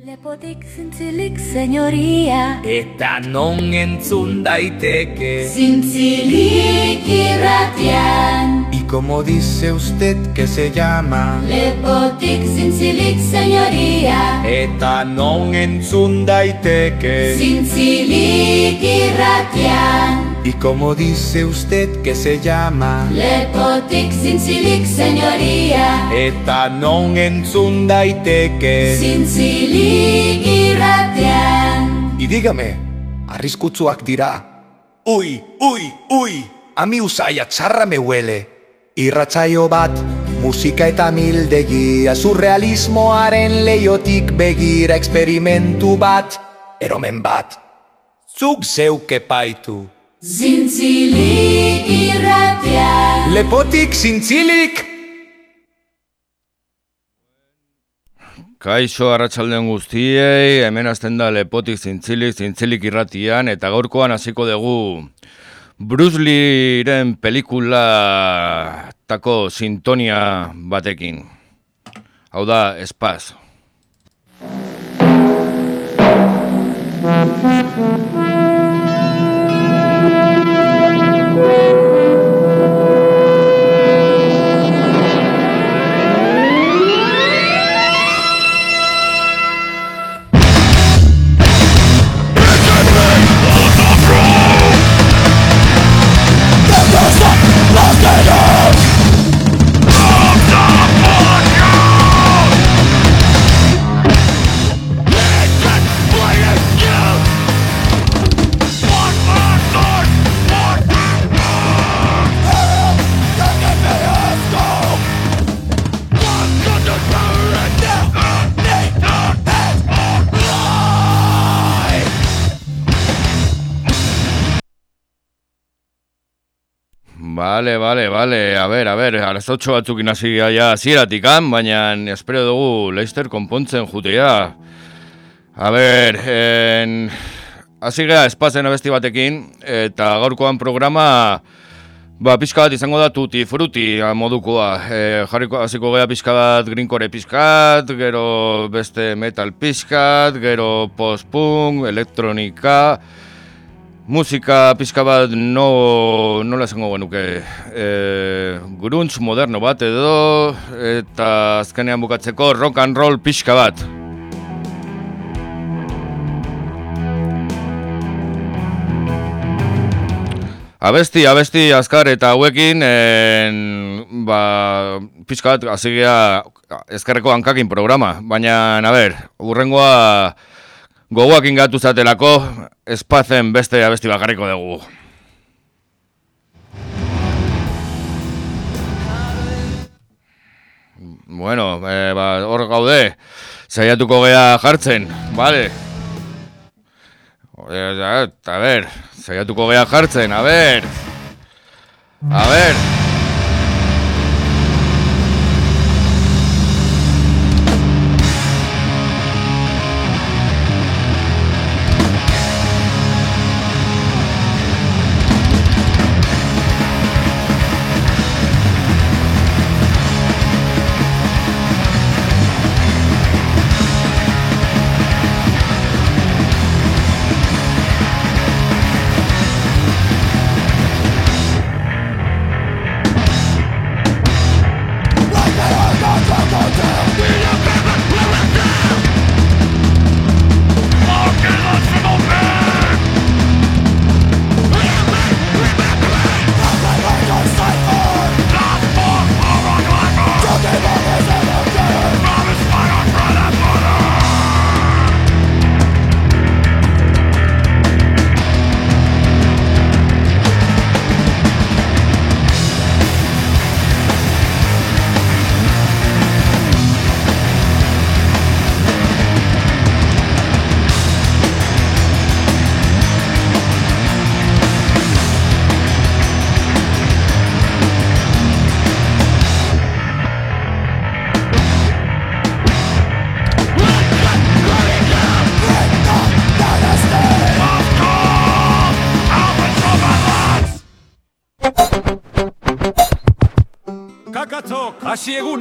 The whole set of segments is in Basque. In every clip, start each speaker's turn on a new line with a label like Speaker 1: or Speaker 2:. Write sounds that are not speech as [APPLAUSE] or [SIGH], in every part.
Speaker 1: Lepotik zintzilik, senyoria.
Speaker 2: Eta non entzun daiteke.
Speaker 1: Zintzilik irratian.
Speaker 3: ¿Y cómo dice usted que se llama?
Speaker 1: Lepotik zintzilik, senyoria.
Speaker 2: Eta non entzun daiteke.
Speaker 1: Zintzilik irratian
Speaker 3: ¿Y cómo dice usted que se llama?
Speaker 1: Lepotik zintzilik, senyoria
Speaker 2: Eta non entzun daiteke
Speaker 1: Zintzilik irratian
Speaker 3: Y dígame, arriskutsuak dira. Ui, ui, ui, ami usaia txarra me huele. Irratzaio bat, musika eta mildegia, surrealismoaren leiotik begira eksperimentu bat, eromen bat. Zuk zeuke paitu.
Speaker 1: Zintzilik irratian
Speaker 3: Lepotik zintzilik!
Speaker 4: Kaixo arratsaldean guztiei, hemen hasten da lepotik zintzilik, zintzilik irratian, eta gaurkoan hasiko dugu Bruce Leeren pelikula tako sintonia batekin. Hau da, espaz. Amen. Vale, vale, vale, a ber, a ber, arazotxo batzuk inasi gaia zieratikan, baina espero dugu Leister konpontzen jutea. A ber, en... hasi gea espazen abesti batekin, eta gaurkoan programa, ba, pixka bat izango da tuti fruti modukoa. E, jarriko hasiko gea pixka bat grinkore pixkat, gero beste metal pixkat, gero post-punk, elektronika, Musika pixka bat no, nola esango genuke, e, gruntz moderno bat edo, eta azkenean bukatzeko rock and roll pixka bat. Abesti, abesti, azkar eta hauekin, en, ba, pixka bat, azigea, ezkerreko hankakin programa, baina, a ber, urrengoa, gogoak ingatu zatelako, espazen beste abesti bakarriko dugu. Bueno, e, ba, hor gaude, saiatuko gea jartzen, bale? E, a ber, saiatuko gea jartzen, a ber! A ber!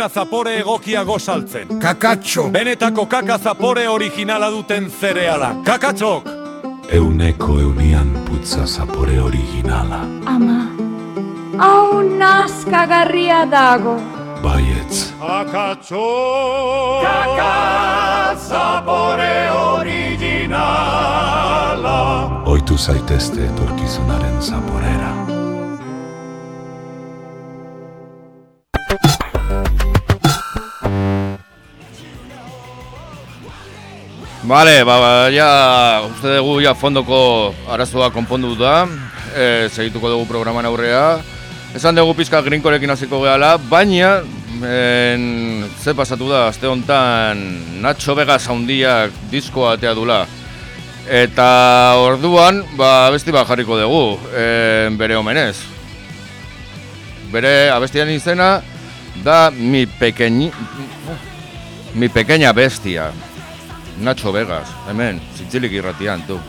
Speaker 5: Eguna zapore egokia gozaltzen.
Speaker 6: Kakatxo.
Speaker 5: Benetako kaka zapore originala duten zereala. Kakatzok!
Speaker 7: Euneko eunian putza zapore originala.
Speaker 8: Ama, hau nazkagarria dago.
Speaker 7: Baietz.
Speaker 5: Kakatzok! Kaka zapore originala.
Speaker 7: Oitu zaitezte etorkizunaren zaporera.
Speaker 4: Vale, ba, ba, ja, uste dugu ja fondoko arazoa konpondu da, e, segituko dugu programan aurrea. Esan dugu pizka grinkorekin hasiko gehala, baina en, ze pasatu da, aste honetan Nacho Vega zaundiak diskoa atea dula. Eta orduan, ba, abesti bat jarriko dugu, e, bere omenez. Bere abestian izena da mi pequeñi... Mi pequeña bestia. Nacho Vegas, hemen, zintzilik irratian, tu.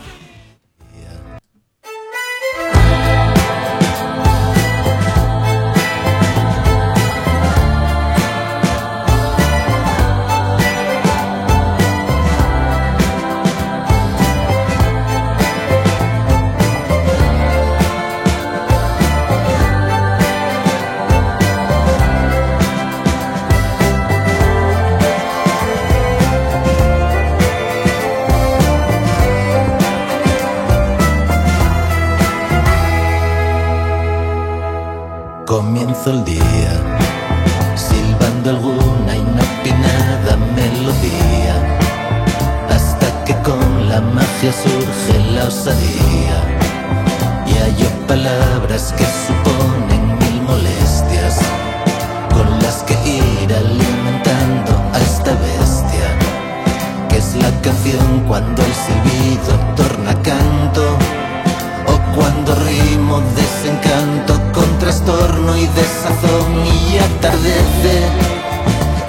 Speaker 9: Cuando el silbido torna canto o cuando rimo desencanto con trastorno y desazón y atardece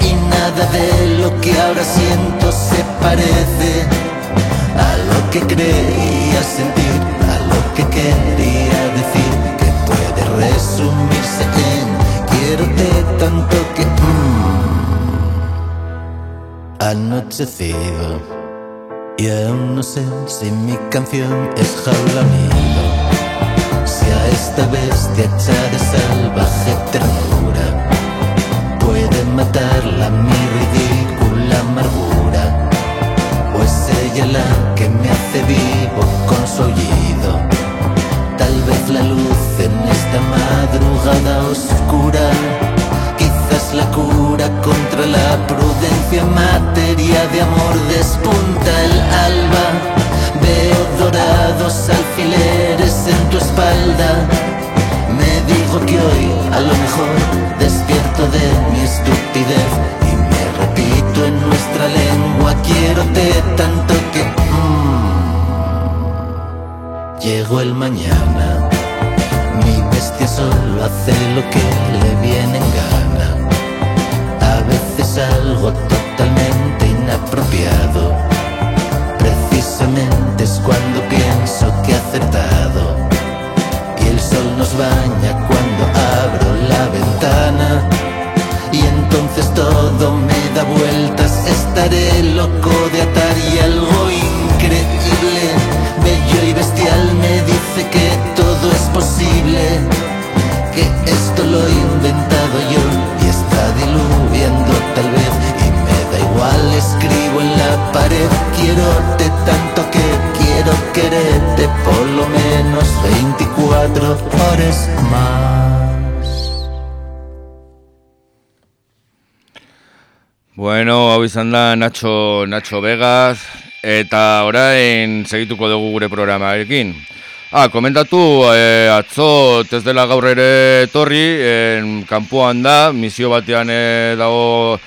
Speaker 9: y nada de lo que ahora siento se parece a lo que creía sentir, a lo que quería decir, que puede resumirse en quiero tanto que mm, anochecido. Y aún no sé si mi canción es jaula nido Si a esta bestia hecha de salvaje ternura Puede matarla mi ridícula amargura O es ella la que me hace vivo con su oído. Tal vez la luz en esta madrugada oscura Quizás la cura contra la prudencia materia de amor despunta el alba. Veo dorados alfileres en tu espalda. Me digo que hoy a lo mejor despierto de mi estupidez y me repito en nuestra lengua quiero tanto que mm, llegó el mañana. Mi bestia solo hace lo que le viene en gana. A veces algo inapropiado. Precisamente es cuando pienso que he acertado. Y el sol nos baña cuando abro la ventana. Y entonces todo me da vueltas. Estaré loco de atar y algo 24 horas más.
Speaker 4: Bueno, hau da Nacho, Nacho Vegas, eta orain segituko dugu gure programarekin. Ah, komentatu, eh, atzo ez dela gaur ere etorri, en, kanpoan da, misio batean eh, dago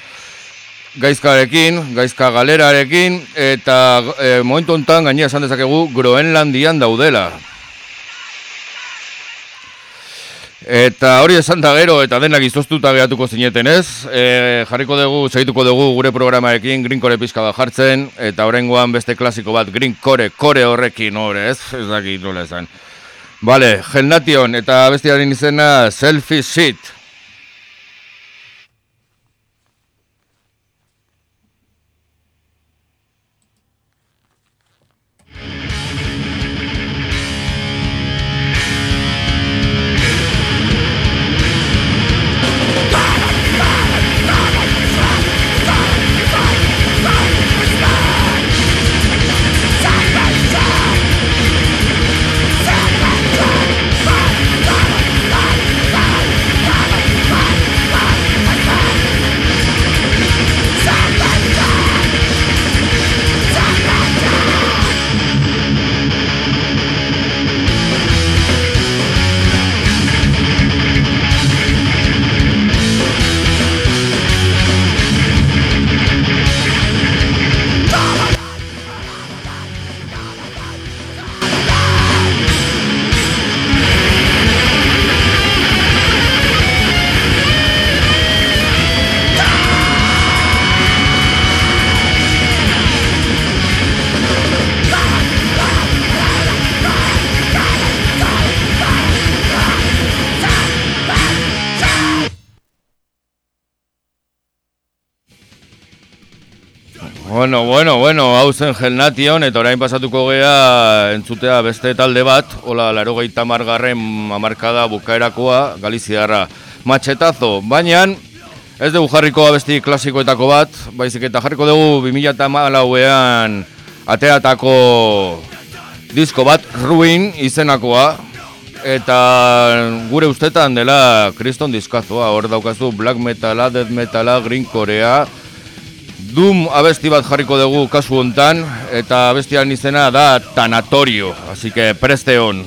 Speaker 4: gaizkarekin, gaizka galerarekin, eta eh, momentu honetan gainera esan dezakegu Groenlandian daudela. Eta hori esan da gero eta denak izoztuta gehatuko zineten ez, e, jarriko dugu, segituko dugu gure programarekin Green pizka bat jartzen, eta horrengoan beste klasiko bat Green Core, kore horrekin hori ez, ez dakit nola esan. Vale, Gelnation eta bestiaren izena Selfie Shit. Bueno, bueno, hau zen gelnation, eta orain pasatuko gea entzutea beste talde bat, hola, laro gaita margarren amarkada bukaerakoa, Galiziarra, matxetazo, baina ez dugu jarriko abesti klasikoetako bat, baizik eta jarriko dugu 2008an ateatako disko bat, Ruin izenakoa, eta gure ustetan dela kriston diskazoa, hor daukazu black metala, death metala, green korea, Doom abesti bat jarriko dugu kasu hontan eta abestian izena da Tanatorio, así que preste on.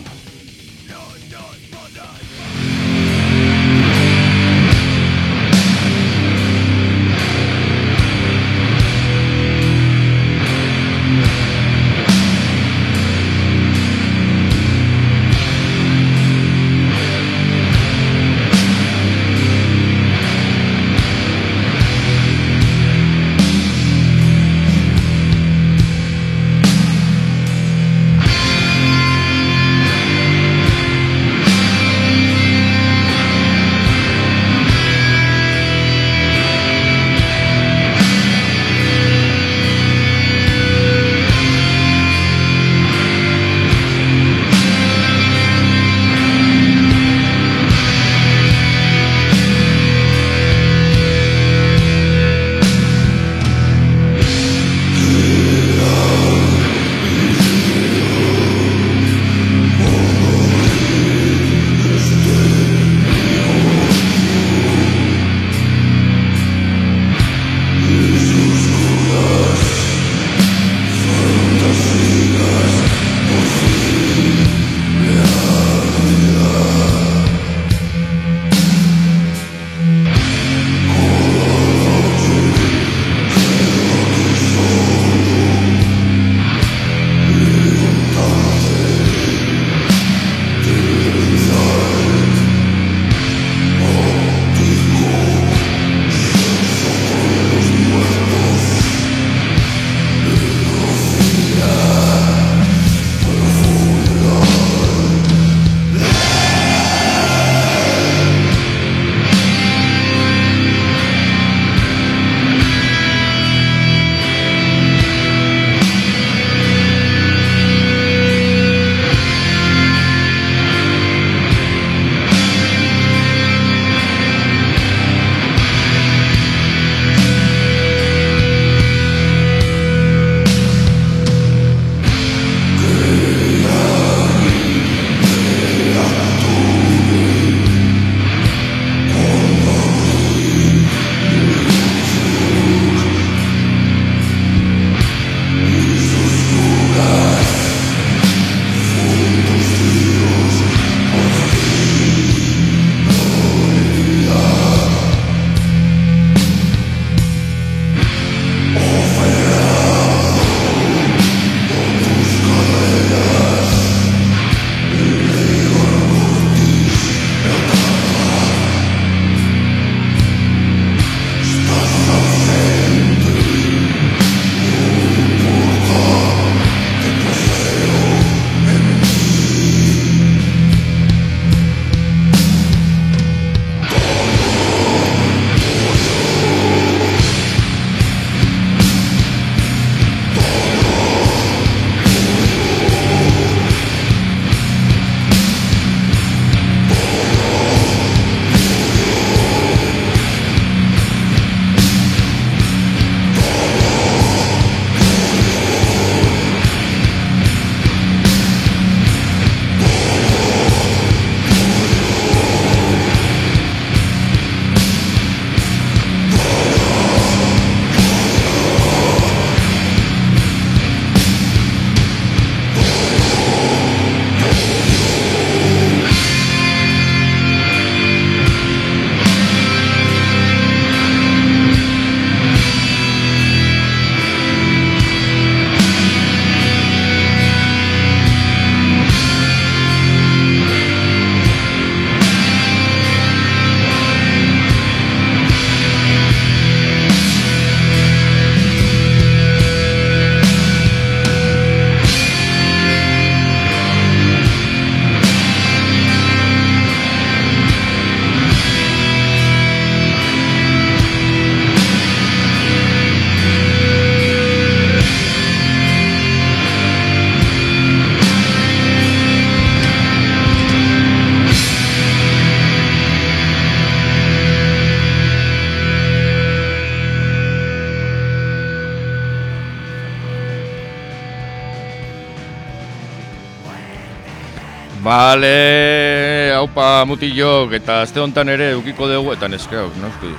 Speaker 4: Bale, haupa mutilok, eta azte honetan ere ukiko dugu, eta neska, noski,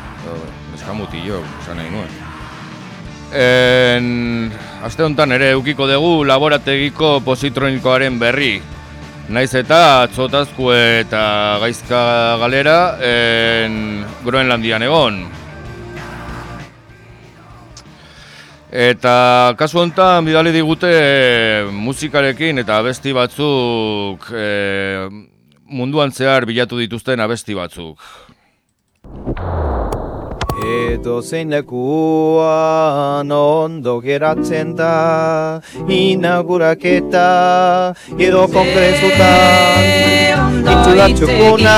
Speaker 4: neska mutilok, esan nahi nuen. En, azte honetan ere ukiko dugu laborategiko positronikoaren berri. Naiz eta atzotazku eta gaizka galera en, Groenlandian egon. Eta kasu honetan bidali digute e, musikarekin eta abesti batzuk e, munduan zehar bilatu dituzten abesti batzuk.
Speaker 6: Edo zein lekuan ondo geratzen da Inauguraketa edo kongresutan Itzula txukuna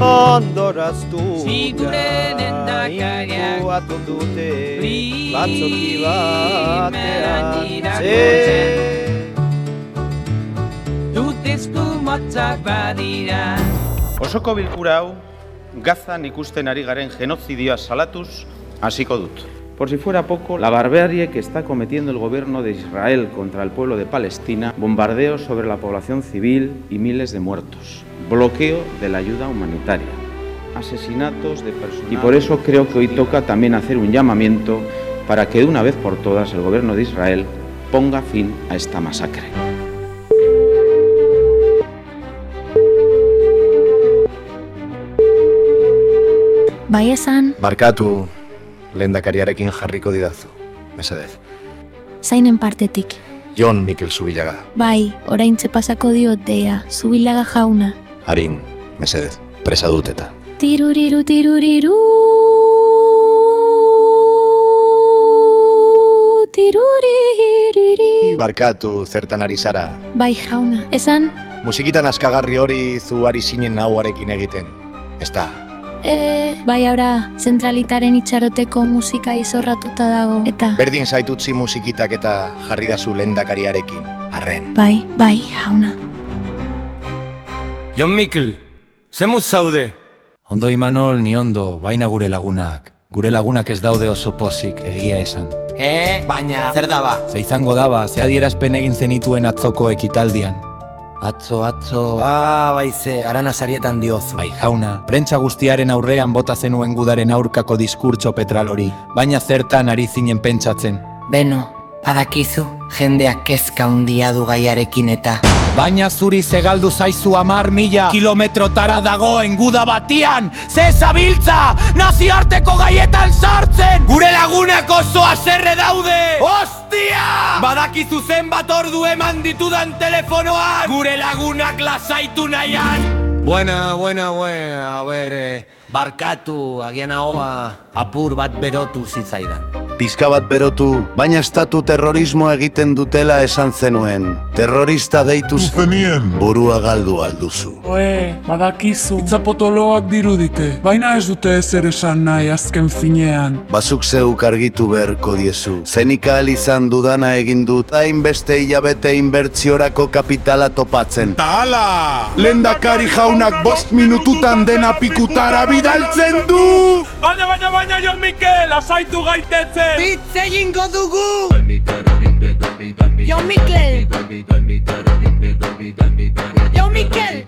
Speaker 6: ondoraztu da Inkuatu dute batzoki batean Ze
Speaker 10: Dutezko motzak badira
Speaker 11: Osoko bilkura hau Gazan ikusten ari garen genozidioa salatuz hasiko dut. Por si fuera poco, la barbarie que está cometiendo el gobierno de Israel contra el pueblo de Palestina, bombardeos sobre la población civil y miles de muertos, bloqueo de la ayuda humanitaria, asesinatos de personas. Y por eso creo que hoy toca también hacer un llamamiento para que de una vez por todas el gobierno de Israel ponga fin a esta masacre.
Speaker 12: Bai esan,
Speaker 3: Barkatu, lehendakariarekin jarriko didazu. Mesedez.
Speaker 12: zainen partetik.
Speaker 3: Jon Mikel Zubilaga.
Speaker 12: Bai, orain pasako diot deia, zubilaga jauna.
Speaker 3: Harin, mesedez. Presa dut eta.
Speaker 12: Tiruriru, tiruriru. Tiruririri.
Speaker 3: Barkatu, zertan ari zara.
Speaker 12: Bai jauna, esan,
Speaker 3: Musikitan askagarri hori zu ari zinen nahuarekin egiten. Ez da,
Speaker 12: e, bai ara, zentralitaren itxaroteko musika izorratuta dago, eta...
Speaker 3: berdin zaitutzi musikitak eta jarri dazu lehendakariarekin. Arren.
Speaker 12: Bai, bai, jauna.
Speaker 13: Jon Mikel, zemuz zaude?
Speaker 14: Ondo Imanol ni ondo, baina gure lagunak. Gure lagunak ez daude oso pozik, egia esan.
Speaker 13: Eh, baina, zer daba?
Speaker 14: Ze izango daba, ze adierazpen egin zenituen atzoko ekitaldian. Atzo, atzo...
Speaker 13: Ah, baize, arana sarietan diozu.
Speaker 14: Bai jauna, prentza guztiaren aurrean bota zenuen gudaren aurkako diskurtso petralori, baina zertan ari zinen pentsatzen.
Speaker 15: Beno, badakizu, jendeak kezka handia du gaiarekin eta...
Speaker 14: Baina zuri zegaldu zaizu amar mila kilometrotara dagoen guda batian, ze zabiltza, nazioarteko gaietan sartzen!
Speaker 13: Gure lagunak oso aserre daude! Ostia! Badakizu zenbat ordu eman ditudan telefonoan! Gure lagunak lasaitu nahian! Buena, buena, buena, a ver, eh, barkatu, agian ahoa apur bat berotu zitzaidan.
Speaker 16: Pizka bat berotu, baina estatu terrorismoa egiten dutela esan zenuen. Terrorista deitu zenien. Burua galdu alduzu.
Speaker 17: Oe, badakizu, itzapotoloak dirudite, baina ez dute ezer esan nahi azken finean.
Speaker 16: Bazuk zeuk argitu beharko diezu. Zenika izan dudana egin dut, hainbeste hilabete inbertsiorako kapitala topatzen.
Speaker 18: Ta hala! Lendakari jaunak bost minututan dena pikutara bidaltzen du!
Speaker 17: Baina, baina, baina, Jon Mikel, asaitu gaitetzen!
Speaker 15: Bitz egingo dugu! Jon Mikel! Jon Mikel!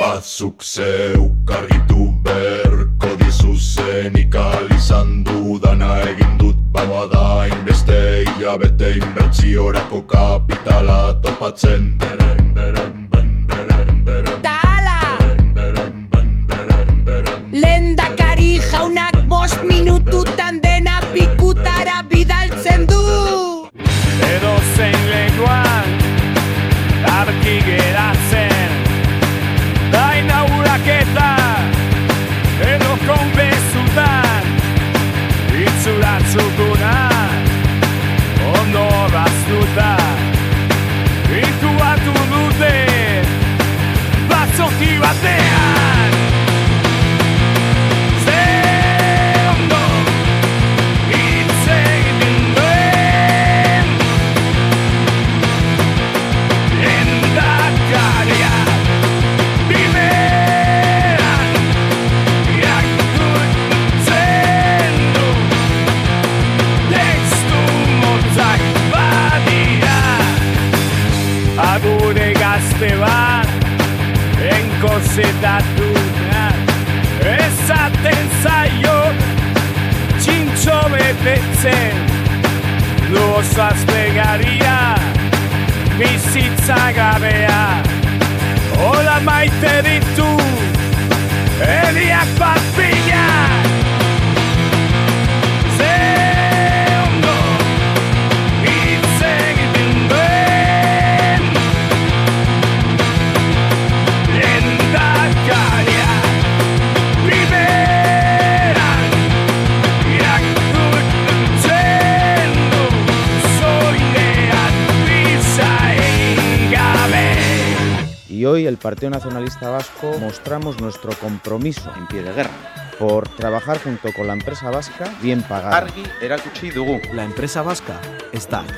Speaker 19: Bazuk zeuk argitu berko dizu zenik izan dudana egin Bagoa da inbeste hilabete inbertsiorako kapitala topatzen. Beren, beren, ben, beren, beren.
Speaker 15: Tala! Lendakari jaunak bost minututan dena pikutara bidaltzen du!
Speaker 5: Edo zein lekuan Arki geratzen
Speaker 11: nothing. Trabajar junto con la empresa vasca bien pagada.
Speaker 20: Argi erakutsi dugu.
Speaker 21: La empresa vasca está aquí.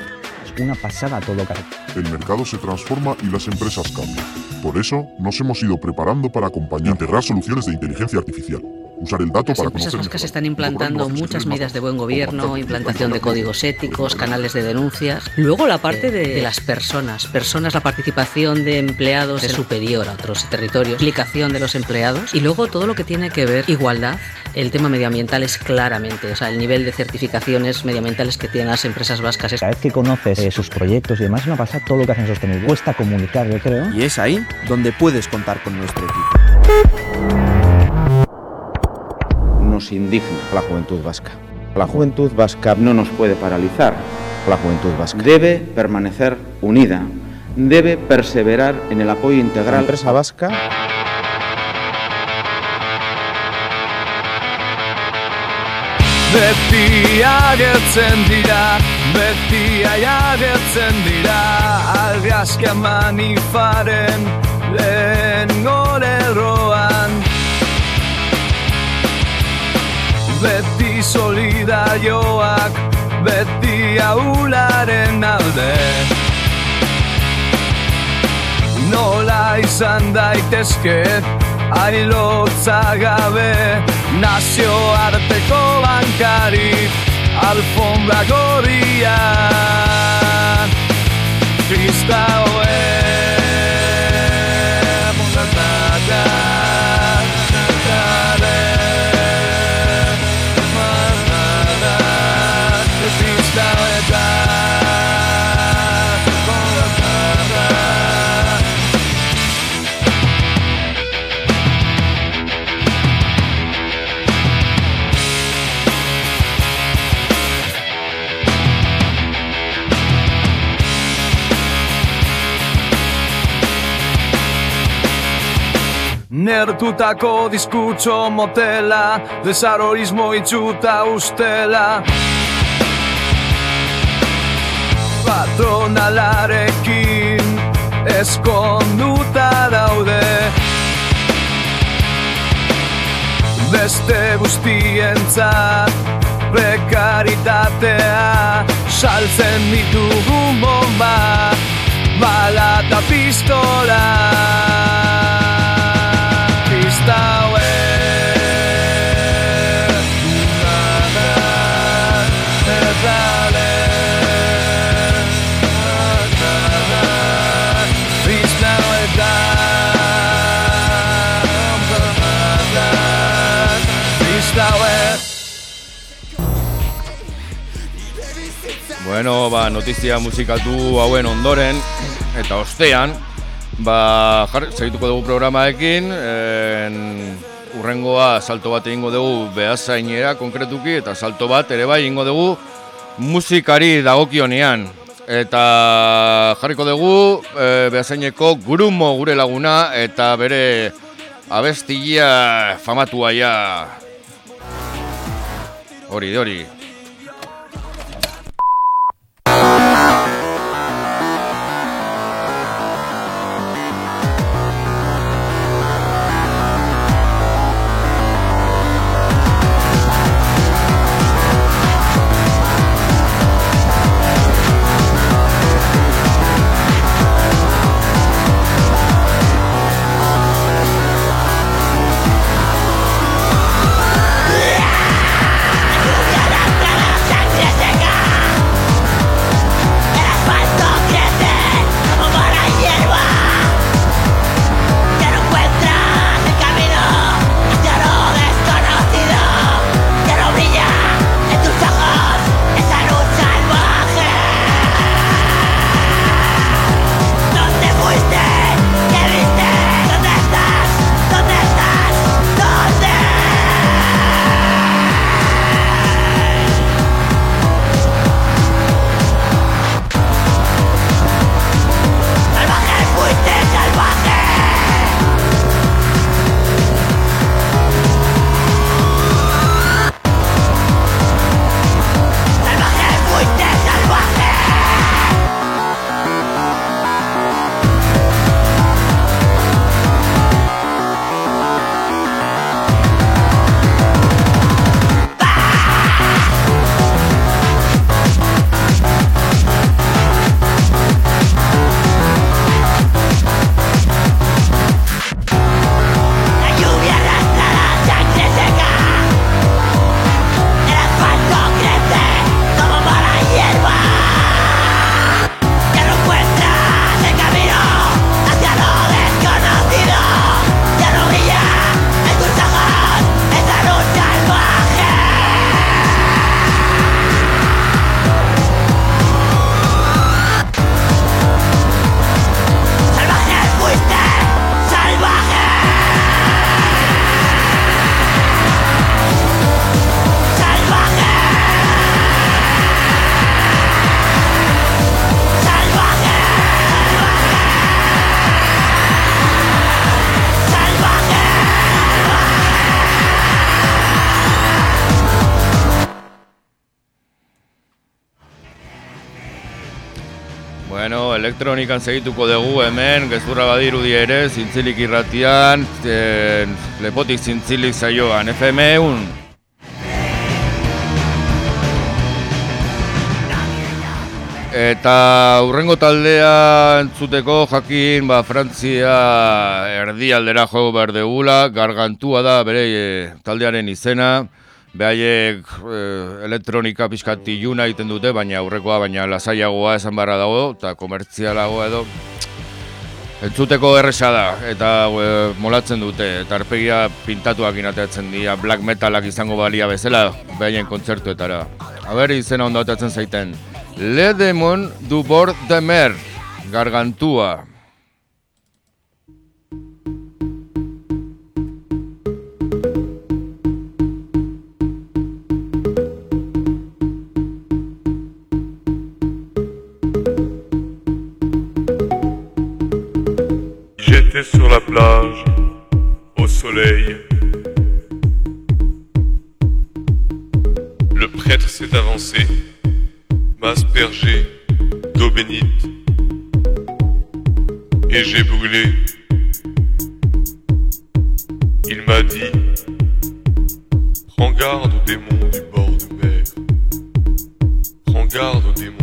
Speaker 21: Es una pasada todo caro.
Speaker 22: El mercado se transforma y las empresas cambian. Por eso nos hemos ido preparando para acompañar, integrar soluciones de inteligencia artificial, usar el dato
Speaker 23: Las
Speaker 22: para
Speaker 23: empresas vascas están implantando muchas medidas de buen gobierno, implantación de códigos éticos, canales de denuncias. Luego la parte de, de las personas. Personas, la participación de empleados es superior a otros territorios, implicación de los empleados y luego todo lo que tiene que ver igualdad. El tema medioambiental es claramente, o sea, el nivel de certificaciones medioambientales que tienen las empresas vascas es
Speaker 21: Cada vez que conoces eh, sus proyectos y demás, una pasada todo lo que hacen sostenible. Cuesta comunicar, yo creo.
Speaker 6: Y es ahí donde puedes contar con nuestro equipo.
Speaker 11: Nos indigna la juventud vasca. La juventud vasca no nos puede paralizar. La juventud vasca debe permanecer unida. Debe perseverar en el apoyo integral. La empresa vasca
Speaker 24: Beti agertzen dira, beti agertzen dira. Argazka manifaren lehen golerroan Beti solidarioak, beti aularen alde. Nola izan daitezke ailotza gabe Nazioarteko bankari alfombra gorrian Kristaue Nertutako diskutso motela Desarorismo itxuta ustela. Patronalarekin Eskonduta daude. Beste guztientzat Prekaritatea Saltzen ditugun bomba Bala eta pistola
Speaker 4: Bueno, ba, notizia musikatu hauen ondoren, eta ostean, ba, jar, segituko dugu programaekin, en, urrengoa salto bat egingo dugu behazainera konkretuki, eta salto bat ere bai egingo dugu musikari dagokionean. Eta jarriko dugu e, behazaineko grumo gure laguna, eta bere abestia famatua ja. Hori, hori. Bueno, elektronikan segituko dugu hemen, gezurra badirudi ere, zintzilik irratian, en, lepotik zintzilik zaioan, FM eun. Eta urrengo taldea entzuteko jakin, ba, Frantzia erdialdera jo behar degula, gargantua da bere e, taldearen izena, behaiek e, elektronika pixkat iluna egiten dute, baina aurrekoa, baina lasaiagoa esan barra dago, eta komertzialagoa edo, entzuteko erresa da, eta e, molatzen dute, eta arpegia pintatuak inateatzen dira, black metalak izango balia bezala, behaien kontzertuetara. Aber, izena ondo zaiten. Le Demon du Bord de Mer, Gargantua.
Speaker 25: Sur la plage, au soleil. Le prêtre s'est avancé m'a aspergé d'eau bénite et j'ai brûlé. Il m'a dit, prends garde aux démons du bord de mer. Prends garde aux démons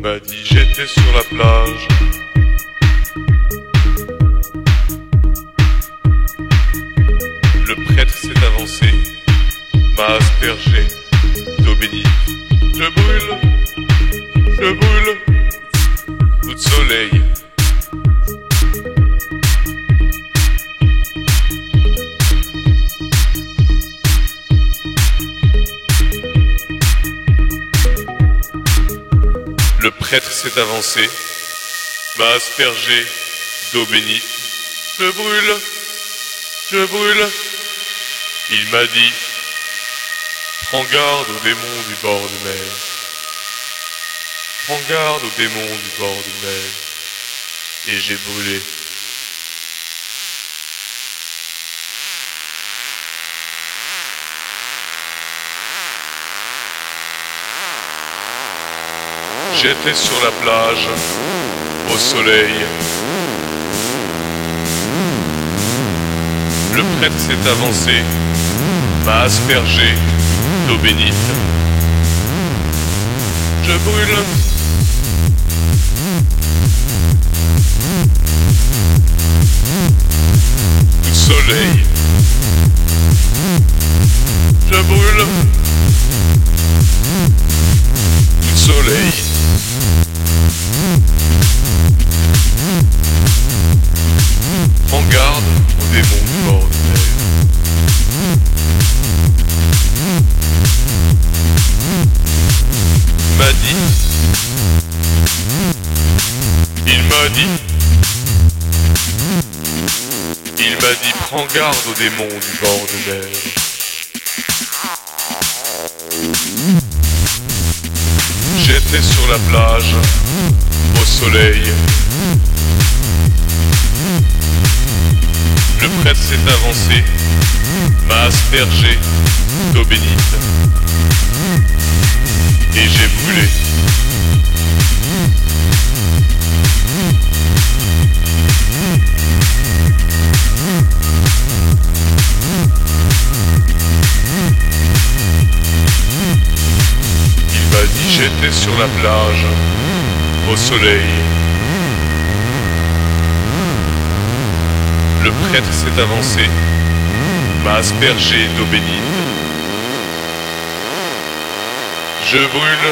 Speaker 25: m'a dit, j'étais sur la plage. Le prêtre s'est avancé m'a aspergé d'eau bénite. Je brûle, je brûle, coup de soleil. Prêtre s'est avancé, m'a aspergé d'eau bénite. Je brûle, je brûle. Il m'a dit, Prends garde aux démons du bord de mer. Prends garde aux démons du bord de mer. Et j'ai brûlé. J'étais sur la plage, au soleil. Le prêtre s'est avancé, m'a aspergé d'eau bénite. Je brûle. Soleil. Je brûle. Soleil. Prends garde aux démons du bord de mer. m'a dit. Il m'a dit. Il m'a dit prends garde aux démons du bord de mer. J'étais sur la plage, au soleil. Le prêtre s'est avancé, m'a aspergé d'eau bénite et j'ai brûlé. Il m'a dit j'étais sur la plage, au soleil. Le prêtre s'est avancé, m'a aspergé d'eau bénite. Je brûle.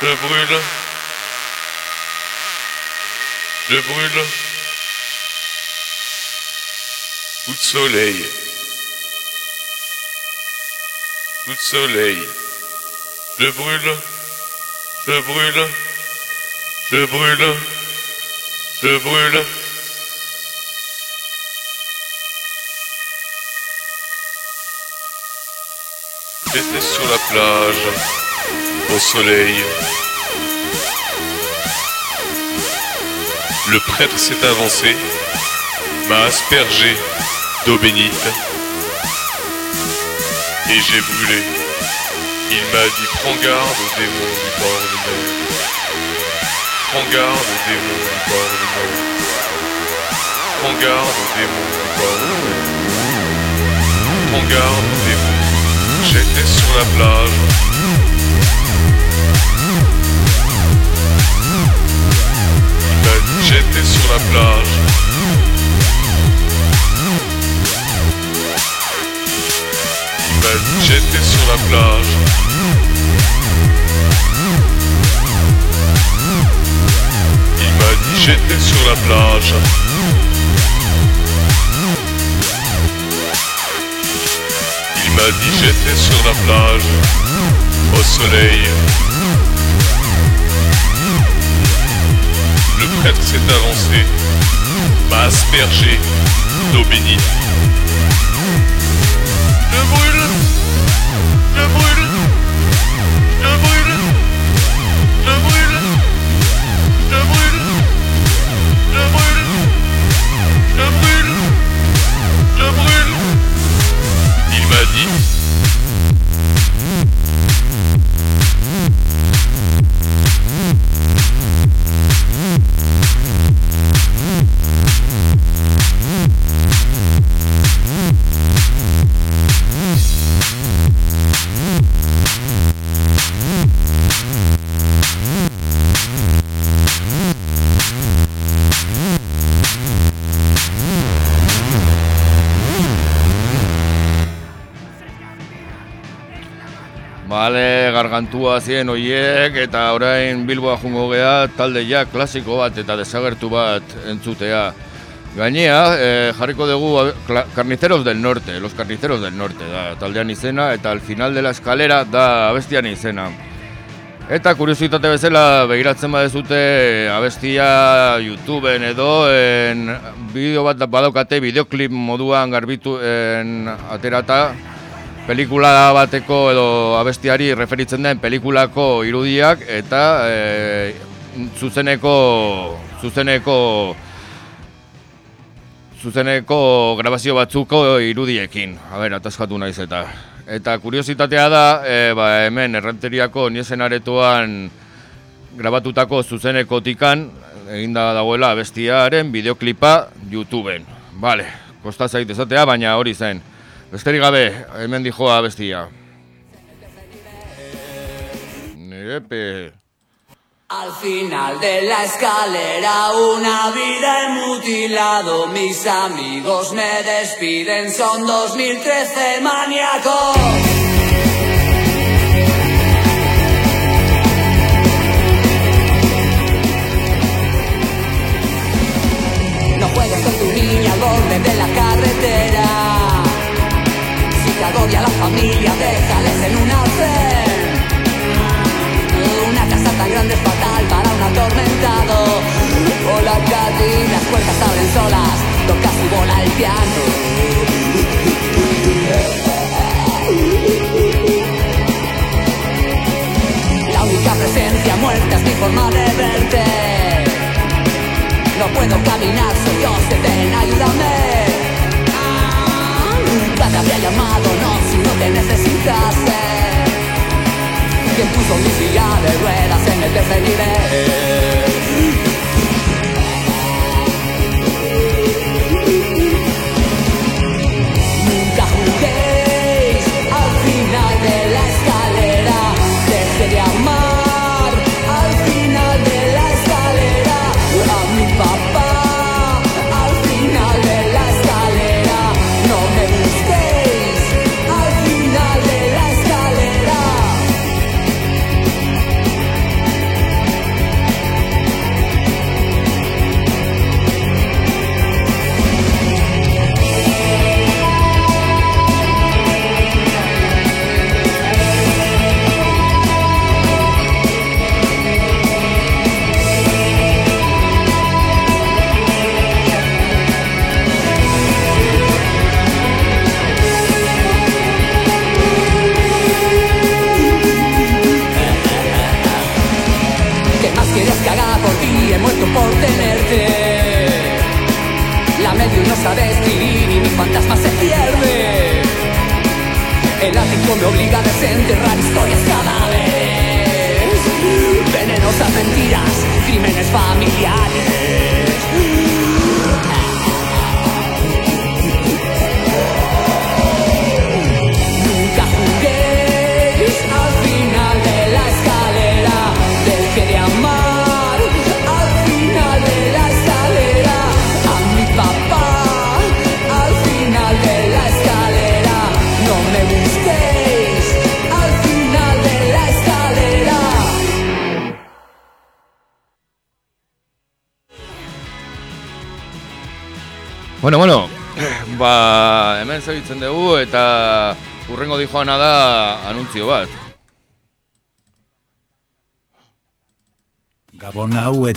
Speaker 25: Je brûle. Je brûle. Coup de soleil. Coup de soleil. Je brûle. Je brûle. Je brûle. Je brûle. J'étais sur la plage, au soleil. Le prêtre s'est avancé, m'a aspergé d'eau bénite, et j'ai brûlé. Il m'a dit prends garde aux démons du bord de mer. Prends garde aux démons du bord. Prends garde aux démons. Prends garde aux démons. J'étais sur la plage. Il m'a dit j'étais sur la plage. Il m'a dit j'étais sur la plage. Il m'a dit j'étais sur la plage. M'a dit j'étais sur la plage, au soleil. Le prêtre s'est avancé, m'a aspergé d'eau bénite.
Speaker 4: Bale, gargantua zien hoiek eta orain Bilboa jungo gea talde ja klasiko bat eta desagertu bat entzutea. Gainea, eh, jarriko dugu Carniceros del Norte, Los Carniceros del Norte da taldean izena eta al final de la escalera da abestian izena. Eta kuriositate bezala begiratzen badezute abestia YouTubeen edo en bideo bat badaukate bideoklip moduan garbitu en aterata pelikula bateko edo abestiari referitzen den pelikulako irudiak eta e, zuzeneko zuzeneko zuzeneko grabazio batzuko irudiekin. A ber, ataskatu naiz eta. Eta kuriositatea da, e, ba, hemen errenteriako niesen aretoan grabatutako zuzeneko tikan, eginda dagoela abestiaren bideoklipa YouTubeen. Vale, kosta zait esatea, baina hori zen. Besterik gabe, hemen dijoa abestia. Epe.
Speaker 10: Al final de la escalera una vida he mutilado Mis amigos me despiden, son 2013 maníacos No juegues con tu niña al borde de familia, déjales en un alfer Una casa tan grande es fatal para un atormentado. Hola Katy, las puertas abren solas Tocas y bola el piano. La única presencia muerta es mi forma de verte. No puedo caminar, soy se ven, ayúdame. Habría llamado, no te necesitase quien puso mi silla de ruedas en el tercer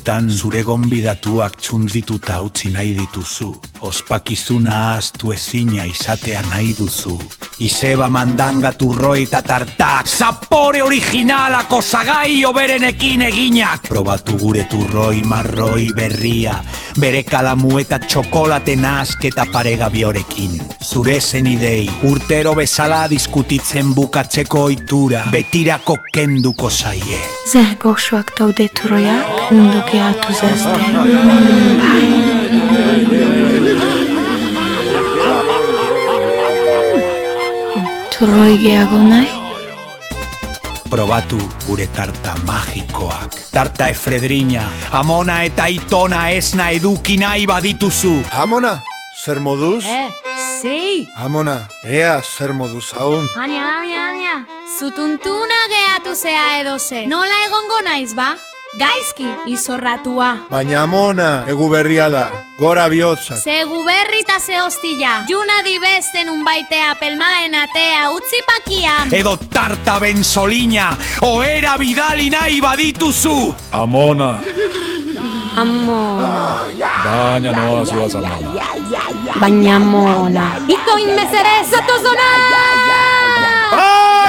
Speaker 14: Gabon hauetan zure gonbidatuak txundituta utzi nahi dituzu. Ospakizuna ahaztu ezina izatea nahi duzu. Izeba mandanga turroi eta tartak. Zapore originalako zagai oberenekin eginak. Probatu gure turroi marroi berria. Bere kalamu eta txokolate nasketa paregabiorekin. Zure zen idei, urtero bezala diskutitzen bukatzeko ohitura. Betirako kenduko zaie.
Speaker 12: Zer goxoak daude turroia, munduki hartu zazte. [LAUGHS] Gehiago nahi?
Speaker 14: Probatu gure tarta magikoak. Tarta efredrina, amona eta itona esna eduki nahi badituzu.
Speaker 18: Amona, zer moduz?
Speaker 26: Eh, sei!
Speaker 18: Amona, ea zer moduz haun.
Speaker 26: Ania, ania, ania. Zutuntuna gehatu zea edo ze. Nola egongo naiz, ba? Gaizki, izorratua.
Speaker 18: Baina amona, egu berria da, gora bihotzak.
Speaker 26: Zegu berri eta ze hostila. Juna dibesten un baitea pelmaen atea utzi pakia.
Speaker 14: Edo tarta benzolina, oera bidali nahi badituzu.
Speaker 17: Amona,
Speaker 26: Amo.
Speaker 17: baina noa zuaz amona.
Speaker 26: Baina mona. Ito inmezere, zatozona!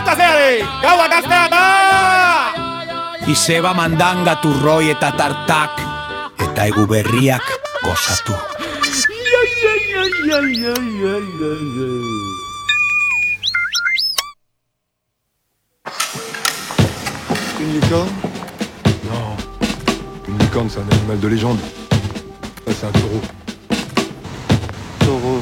Speaker 18: Eta zeari, gaua gaztea da!
Speaker 14: Izeba mandanga turroi eta tartak. Eta egu berriak gozatu.
Speaker 18: Une licorne?
Speaker 17: Non. Une licorne, c'est un animal de légende. C'est un taureau.
Speaker 18: Taureau.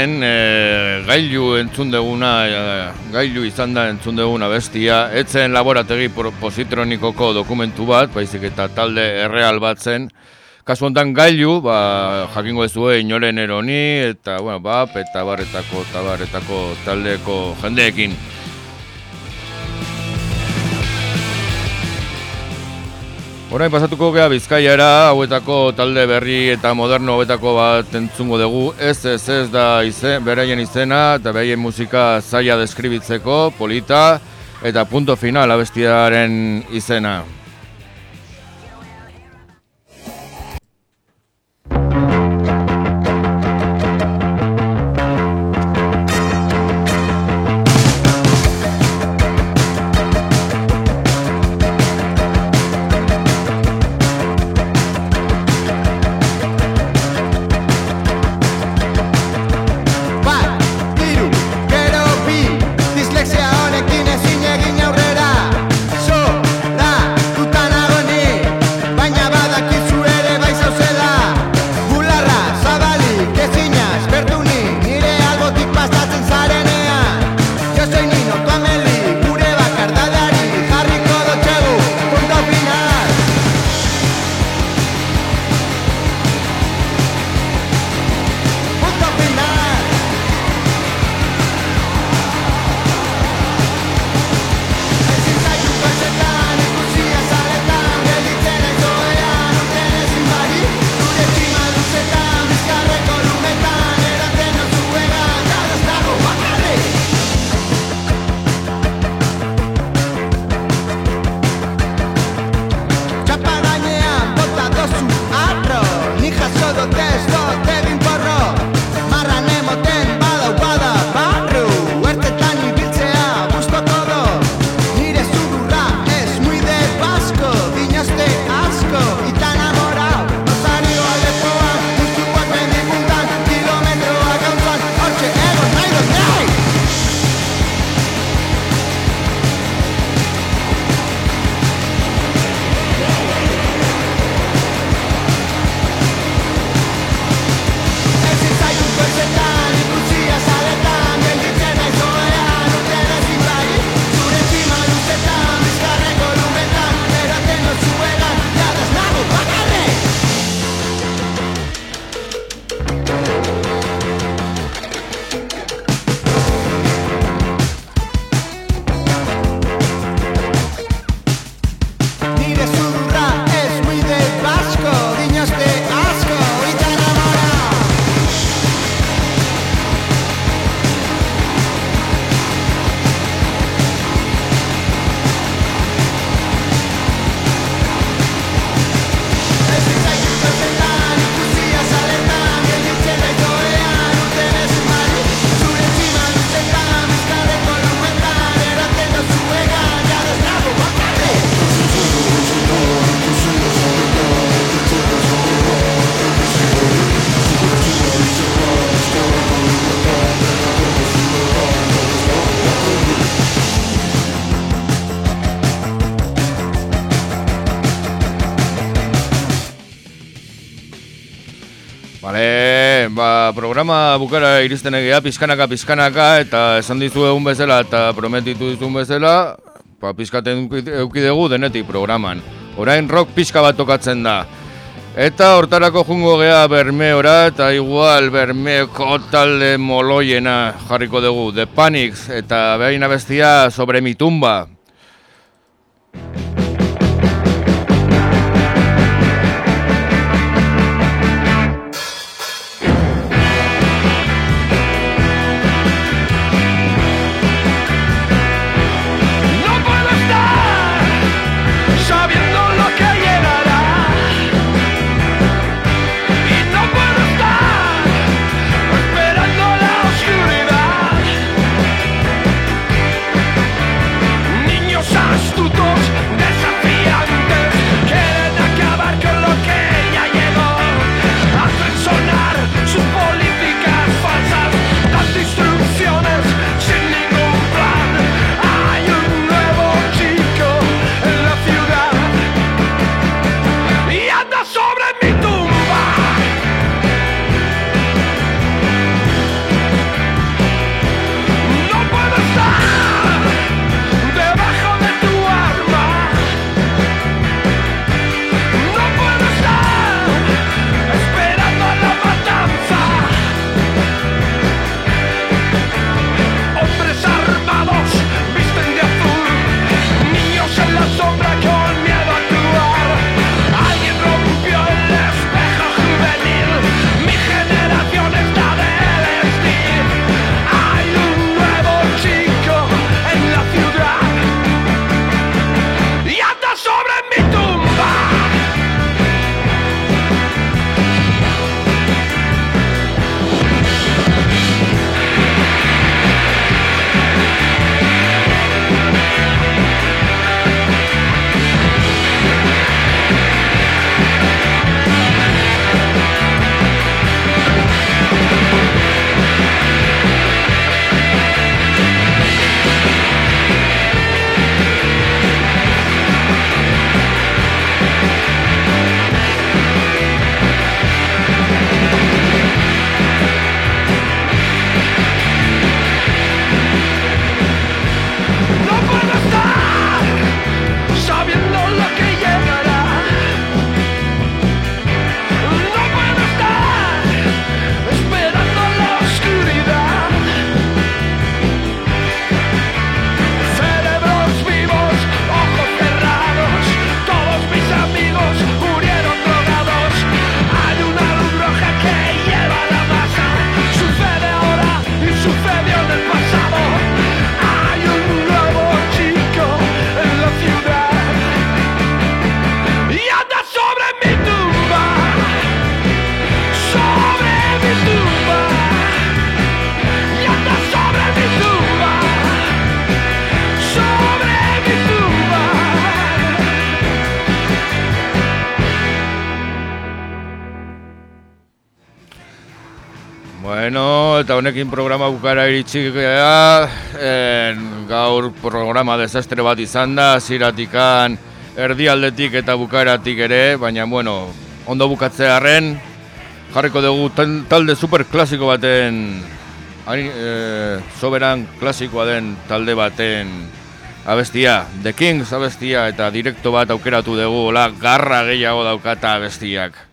Speaker 27: Hemen e, gailu entzun deguna, e, gailu izan da entzun deguna bestia, etzen laborategi positronikoko dokumentu bat, baizik eta talde erreal bat zen. Kasu honetan gailu, ba, jakingo ez inoren eroni, eta, bueno, bap, eta barretako, eta barretako taldeko jendeekin. Orain pasatuko gea Bizkaiara, hauetako talde berri eta moderno hauetako bat entzungo dugu. Ez ez ez da izen, beraien izena eta beraien musika zaila deskribitzeko, polita eta punto final abestiaren izena. Bukara iristen egia, pizkanaka, pizkanaka, eta esan dizu egun bezala, eta prometitu dizun bezala, ba, pizkaten eukidegu denetik programan. Orain rock pizka bat tokatzen da. Eta hortarako jungo gea bermeora, eta igual bermeoko talde moloiena jarriko dugu. The Panics, eta behain abestia sobre mi tumba.
Speaker 4: Honekin programa bukara iritsi gara, en, gaur programa desastre bat izan da, ziratikan erdialdetik eta bukaratik ere, baina, bueno, ondo bukatzearen, jarriko dugu tal- talde super klasiko baten, hain, e, soberan klasikoa den talde baten abestia, The Kings abestia, eta direkto bat aukeratu dugu, la garra gehiago daukata abestiak.